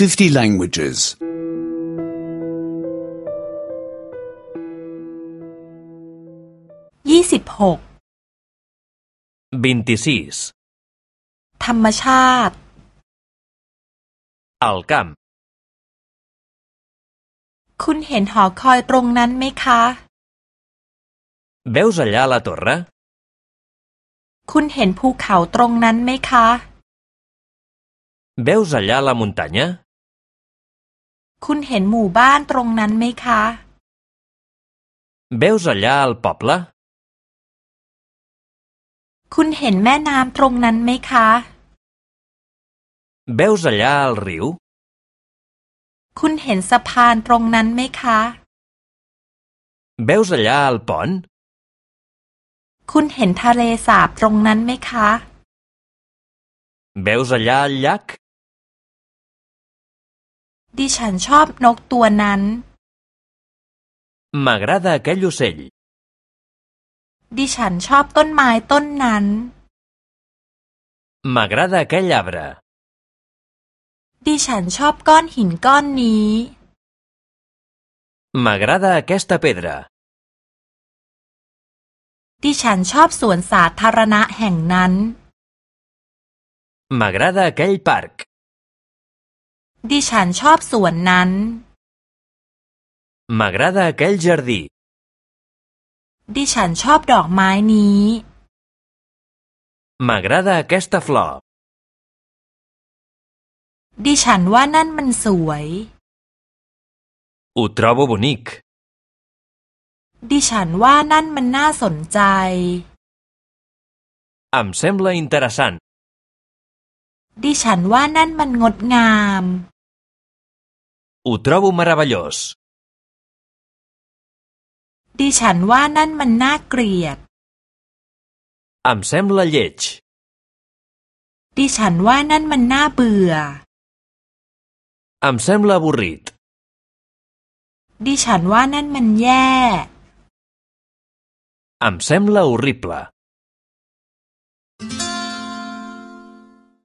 50 languages. ยี่สิบหก 26. ธรรมชาติ Al camp. คุณเห็นหอคอยตรงนั้นไหมคะ Veus allà la torre? คุณเห็นภูเขาตรงนั้นไหมคะ Veus allà la muntanya? คุณเห็นหมู่บ้านตรงนั้นไหมคะ Veus allà el poble? คุณเห็นแม่น้ำตรงนั้นไหมคะ Veus allà el riu? คุณเห็นสะพานตรงนั้นไหมคะ Veus allà el pont? คุณเห็นทะเลสาบตรงนั้นไหมคะ Veus allà el llac? ดิฉันชอบนกตัวนั้น M'agrada aquell ocell. ดิฉันชอบต้นไม้ต้นนั้น M'agrada aquell arbre. ดิฉันชอบก้อนหินก้อนนี้ M'agrada aquesta pedra. ดิฉันชอบสวนสาธารณะแห่งนั้น M'agrada aquell parc. ดิฉันชอบสวนนั้น M'agrada aquell jardí. ดิฉันชอบดอกไม้นี้ M'agrada aquesta flor. ดิฉันว่านั่นมันสวย Ho trobo bonic. ดิฉันว่านั่นมันน่าสนใจ Em sembla interessant. ดิฉันว่านั่นมันงดงาม Ho trobo meravellós. ดิฉันว่านั่นมันน่าเกลียด Em sembla lleig. ดิฉันว่านั่นมันน่าเบื่อ Em sembla avorrit. ดิฉันว่านั่นมันแย่ Em sembla horrible.